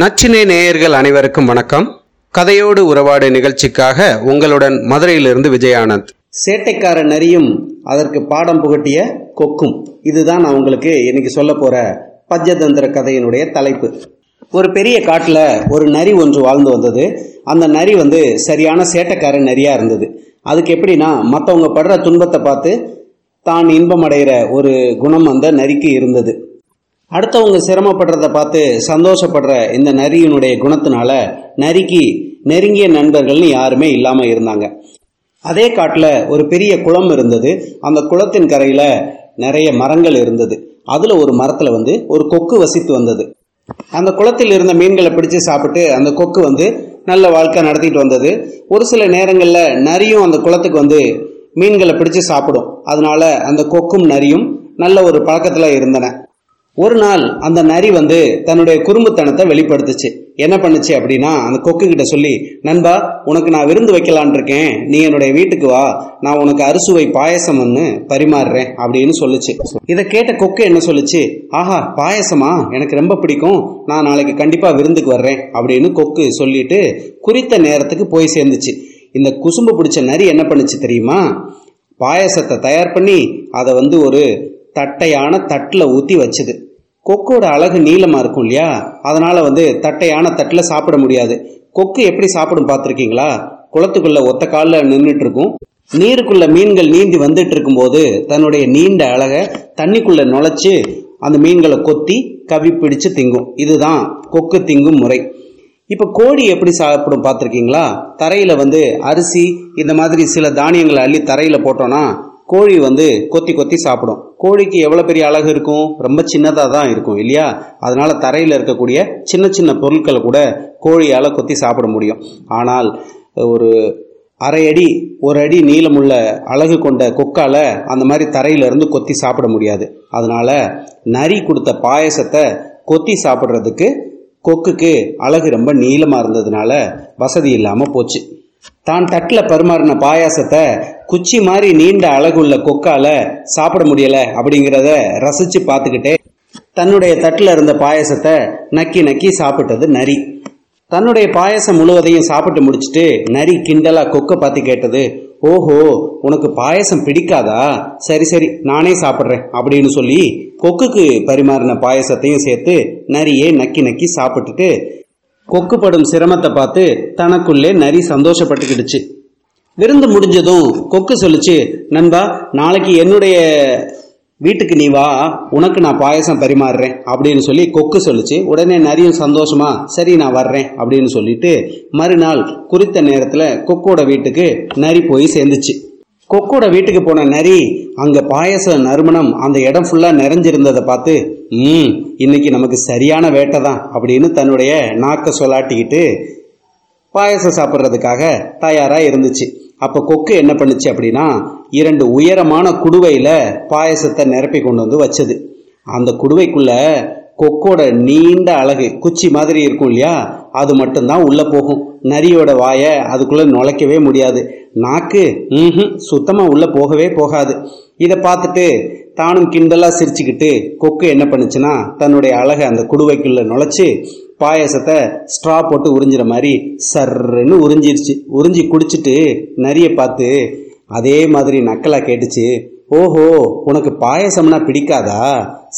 நச்சினை நேயர்கள் அனைவருக்கும் வணக்கம். கதையோடு உறவாடு நிகழ்ச்சிக்காக உங்களுடன் மதுரையிலிருந்து விஜயானந்த். சேட்டைக்கார நரியும் அதற்கு பாடம் புகட்டிய கொக்கும். இதுதான் நான் உங்களுக்கு இன்னைக்கு சொல்ல போற பஞ்சதந்திர கதையினுடைய தலைப்பு. ஒரு பெரிய காட்டில் ஒரு நரி ஒன்று வாழ்ந்து வந்தது. அந்த நரி வந்து சரியான சேட்டைக்கார நரியா இருந்தது. அதுக்கு எப்படின்னா மற்றவங்க படுற துன்பத்தை பார்த்து தான் இன்பம் அடைகிற ஒரு குணம் அந்த நரிக்கு இருந்தது. அடுத்தவங்க சிரமப்படுறத பார்த்து சந்தோஷப்படுற இந்த நரியினுடைய குணத்தினால நரிக்கு நெருங்கிய நண்பர்கள்னு யாருமே இல்லாமல் இருந்தாங்க. அதே காட்டில் ஒரு பெரிய குளம் இருந்தது. அந்த குளத்தின் கரையில் நிறைய மரங்கள் இருந்தது. அதில் ஒரு மரத்தில் வந்து ஒரு கொக்கு வசித்து வந்தது. அந்த குளத்தில் இருந்த மீன்களை பிடிச்சு சாப்பிட்டு அந்த கொக்கு வந்து நல்ல வாழ்க்கை நடத்திட்டு வந்தது. ஒரு சில நேரங்களில் நரியும் அந்த குளத்துக்கு வந்து மீன்களை பிடிச்சு சாப்பிடும். அதனால அந்த கொக்கும் நரியும் நல்ல ஒரு பழக்கத்தில் இருந்தன. ஒரு நாள் அந்த நரி வந்து தன்னுடைய குறும்புத்தனத்தை வெளிப்படுத்துச்சு. என்ன பண்ணுச்சு அப்படின்னா அந்த கொக்கு கிட்ட சொல்லி நண்பா உனக்கு நான் விருந்து வைக்கலான் இருக்கேன். நீ என்னுடைய வீட்டுக்கு வா. நான் உனக்கு அறுசுவை பாயசம் ஒன்று பரிமாறுறேன் அப்படின்னு சொல்லுச்சு. இதை கேட்ட கொக்கு என்ன சொல்லுச்சு? ஆஹா பாயசமா? எனக்கு ரொம்ப பிடிக்கும். நான் நாளைக்கு கண்டிப்பா விருந்துக்கு வர்றேன் அப்படின்னு கொக்கு சொல்லிட்டு குறித்த நேரத்துக்கு போய் சேர்ந்துச்சு. இந்த குசும்பு பிடிச்ச நரி என்ன பண்ணுச்சு தெரியுமா? பாயசத்தை தயார் பண்ணி அதை வந்து ஒரு தட்டையான தட்டில் ஊற்றி வச்சுது. கொக்கோட அழகு நீளமாக இருக்கும் இல்லையா? அதனால் வந்து தட்டையான தட்டில் சாப்பிட முடியாது. கொக்கு எப்படி சாப்பிடும் பார்த்துருக்கீங்களா? குளத்துக்குள்ளே ஒத்த காலில் நின்றுட்டு இருக்கும் நீருக்குள்ள மீன்கள் நீந்தி வந்துட்டு இருக்கும்போது தன்னுடைய நீண்ட அழகை தண்ணிக்குள்ளே நுழைச்சி அந்த மீன்களை கொத்தி கவி பிடிச்சு திங்கும். இதுதான் கொக்கு திங்கும் முறை. இப்போ கோழி எப்படி சாப்பிடும் பார்த்துருக்கீங்களா? தரையில் வந்து அரிசி இந்த மாதிரி சில தானியங்களை அள்ளி தரையில் போட்டோன்னா கோழி வந்து கொத்தி கொத்தி சாப்பிடும். கோழிக்கு எவ்வளோ பெரிய அழகு இருக்கும்? ரொம்ப சின்னதாக தான் இருக்கும் இல்லையா? அதனால் தரையில் இருக்கக்கூடிய சின்ன சின்ன பொருட்களை கூட கோழியால் கொத்தி சாப்பிட முடியும். ஆனால் ஒரு அரை அடி ஒரு அடி நீளமுள்ள அழகு கொண்ட கொக்கால அந்த மாதிரி தரையிலிருந்து கொத்தி சாப்பிட முடியாது. அதனால நரி கொடுத்த பாயசத்தை கொத்தி சாப்பிட்றதுக்கு கொக்குக்கு அழகு ரொம்ப நீளமாக இருந்ததுனால வசதி இல்லாமல் போச்சு. தான் தட்டில் பரிமாறின பாயாசத்தை குச்சி மாதிரி நீண்ட அழகுள்ள கொக்கால சாப்பிட முடியல அப்படிங்கிறத ரசிச்சு பார்த்துக்கிட்டே தன்னுடைய தட்டில் இருந்த பாயசத்தை நக்கி நக்கி சாப்பிட்டது நரி. தன்னுடைய பாயசம் முழுவதையும் சாப்பிட்டு முடிச்சுட்டு நரி கிண்டலா கொக்கை பார்த்து கேட்டது ஓஹோ உனக்கு பாயசம் பிடிக்காதா? சரி சரி நானே சாப்பிட்றேன் அப்படின்னு சொல்லி கொக்குக்கு பரிமாறின பாயசத்தையும் சேர்த்து நரியே நக்கி நக்கி சாப்பிட்டுட்டு கொக்குப்படும் சிரமத்தை பார்த்து தனக்குள்ளே நரி சந்தோஷப்பட்டுக்கிடுச்சு. விருந்து முடிஞ்சதும் கொக்கு சொல்லுச்சு நண்பா நாளைக்கு என்னுடைய வீட்டுக்கு நீ வா உனக்கு நான் பாயசம் பரிமாறுறேன் அப்படின்னு சொல்லி கொக்கு சொல்லுச்சு. உடனே நரியும் சந்தோஷமா சரி நான் வர்றேன் அப்படின்னு சொல்லிட்டு மறுநாள் குறித்த நேரத்தில் கொக்கோட வீட்டுக்கு நரி போய் சேர்ந்துச்சு. கொக்கோட வீட்டுக்கு போன நரி அங்கே பாயச நறுமணம் அந்த இடம் ஃபுல்லாக நிறைஞ்சிருந்ததை பார்த்து ம் இன்னைக்கு நமக்கு சரியான வேட்டை தான் அப்படின்னு தன்னுடைய நாக்கை சொல்லாட்டிக்கிட்டு பாயசம் சாப்பிட்றதுக்காக தயாராக இருந்துச்சு. அப்போ கொக்கு என்ன பண்ணுச்சு அப்படின்னா இரண்டு உயரமான குடுவையில் பாயசத்தை நிரப்பி கொண்டு வந்து வச்சது. அந்த குடுவைக்குள்ள கொக்கோட நீண்ட அழகு குச்சி மாதிரி இருக்கும் இல்லையா அது மட்டும்தான் உள்ளே போகும். நரியோட வாயை அதுக்குள்ளே நுழைக்கவே முடியாது. நாக்கு ம் சுத்தமாக உள்ளே போகவே போகாது. இதை பார்த்துட்டு தானும் கிண்டலா சிரிச்சுக்கிட்டு கொக்கு என்ன பண்ணுச்சுன்னா தன்னுடைய அழகை அந்த குடுவைக்குள்ள நுழைச்சு பாயசத்தை ஸ்ட்ரா போட்டு உறிஞ்சிற மாதிரி சர்ன்னு உறிஞ்சிருச்சு. உறிஞ்சி குடிச்சிட்டு நரிய பார்த்து அதே மாதிரி நக்கலா கேட்டுச்சு. ஓஹோ உனக்கு பாயசம்னா பிடிக்காதா?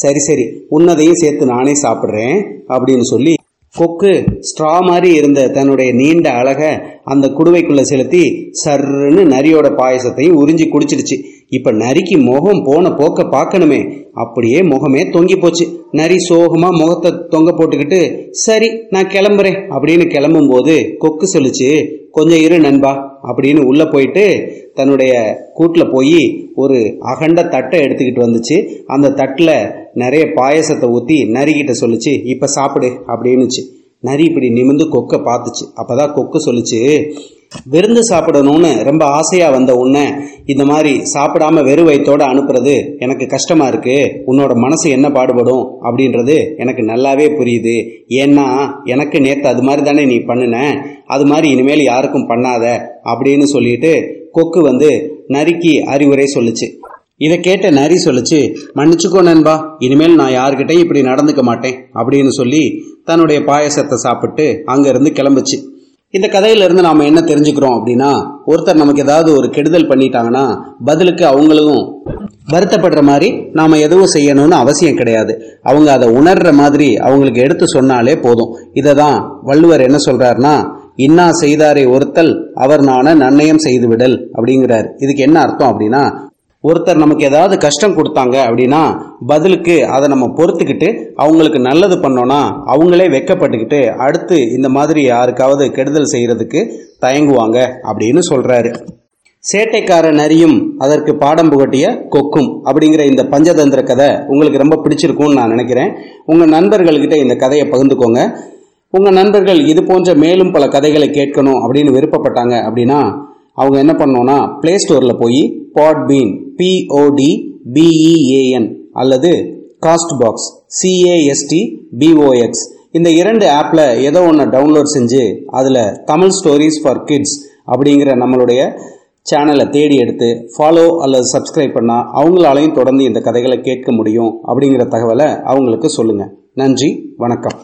சரி சரி உன்னதையும் சேர்த்து நானே சாப்பிட்றேன் அப்படின்னு சொல்லி கொக்கு ஸ்ட்ரா மாதிரி இருந்த தன்னுடைய நீண்ட அழக அந்த குடுவைக்குள்ள செலுத்தி சர்ன்னு நரியோட பாயசத்தையும் உறிஞ்சி குடிச்சிடுச்சு. இப்ப நரிக்கு முகம் போன போக்க பார்க்கணுமே. அப்படியே முகமே தொங்கி போச்சு. நரி சோகமா முகத்தை தொங்க போட்டுக்கிட்டு சரி நான் கிளம்புறேன். அப்படின்னு கிளம்பும் போது கொக்கு செலுச்சு கொஞ்சம் இரு நண்பா. அப்படின்னு உள்ள போயிட்டு தன்னுடைய கூட்டில் போய் ஒரு அகண்ட தட்டை எடுத்துக்கிட்டு வந்துச்சு. அந்த தட்டில் நிறைய பாயசத்தை ஊற்றி நரிக்கிட்ட சொல்லிச்சு இப்போ சாப்பிடு அப்படின்னுச்சு. நரி இப்படி நிமிந்து கொக்கை பார்த்துச்சு. அப்போதான் கொக்கு சொல்லுச்சு விருந்து சாப்பிடணும்னு ரொம்ப ஆசையாக வந்த உன்னை இந்த மாதிரி சாப்பிடாம வெறு வயிற்றோடு அனுப்புறது எனக்கு கஷ்டமாக இருக்கு. உன்னோட மனசு என்ன பாடுபடும்? அப்படின்றது எனக்கு நல்லாவே புரியுது. ஏன்னா எனக்கு நேற்று அது மாதிரி தானே நீ பண்ணின. அது மாதிரி இனிமேல் யாருக்கும் பண்ணாத அப்படின்னு சொல்லிட்டு கொக்கு வந்து நரிக்கு அறிவுரை சொல்லுச்சு. இதை கேட்ட நரி சொல்லுச்சு மன்னிச்சுக்கோ நண்பா இனிமேல் நான் யார்கிட்டயும் இப்படி நடந்துக்க மாட்டேன் அப்படின்னு சொல்லி தன்னுடைய பாயசத்தை சாப்பிட்டு அங்கிருந்து கிளம்புச்சு. இந்த கதையிலிருந்து நாம் என்ன தெரிஞ்சுக்கிறோம் அப்படின்னா ஒருத்தர் நமக்கு ஏதாவது ஒரு கெடுதல் பண்ணிட்டாங்கன்னா பதிலுக்கு அவங்களும் வருத்தப்படுற மாதிரி நாம் எதுவும் செய்யணும்னு அவசியம் கிடையாது. அவங்க அதை உணர்ற மாதிரி அவங்களுக்கு எடுத்து சொன்னாலே போதும். இதை தான் வள்ளுவர் என்ன சொல்கிறாருன்னா இன்னா செய்தாரை ஒருத்தல் அவர் நான நன்னயம் செய்து விடல் அப்படிங்கிறார். இதுக்கு என்ன அர்த்தம் அப்படின்னா ஒருத்தர் நமக்கு ஏதாவது கஷ்டம் கொடுத்தாங்க அப்படின்னா பதிலுக்கு அதை நம்ம பொறுத்துக்கிட்டு அவங்களுக்கு நல்லது பண்ணோன்னா அவங்களே வெக்கப்பட்டுக்கிட்டு அடுத்து இந்த மாதிரி யாருக்காவது கெடுதல் செய்கிறதுக்கு தயங்குவாங்க அப்படின்னு சொல்கிறாரு சேட்டைக்கார நரியும் அதற்கு பாடம் புகட்டிய கொக்கும் அப்படிங்கிற இந்த பஞ்சதந்திர கதை உங்களுக்கு ரொம்ப பிடிச்சிருக்கும்னு நான் நினைக்கிறேன். உங்கள் நண்பர்கள்கிட்ட இந்த கதையை பகிர்ந்துக்கோங்க. உங்கள் நண்பர்கள் இது போன்ற மேலும் பல கதைகளை கேட்கணும் அப்படின்னு விருப்பப்பட்டாங்க அப்படின்னா அவங்க என்ன பண்ணோன்னா பிளே ஸ்டோரில் போய் Podbean P O D B E A N அல்லது Castbox C A S T B O X இந்த இரண்டு ஆப்பில் ஏதோ ஒன்று டவுன்லோட் செஞ்சு அதில் தமிழ் ஸ்டோரிஸ் ஃபார் கிட்ஸ் அப்படிங்கிற நம்மளுடைய சேனலை தேடி எடுத்து ஃபாலோ அல்லது சப்ஸ்கிரைப் பண்ணால் அவங்களாலையும் தொடர்ந்து இந்த கதைகளை கேட்க முடியும் அப்படிங்கிற தகவலை அவங்களுக்கு சொல்லுங்கள் நன்றி வணக்கம்.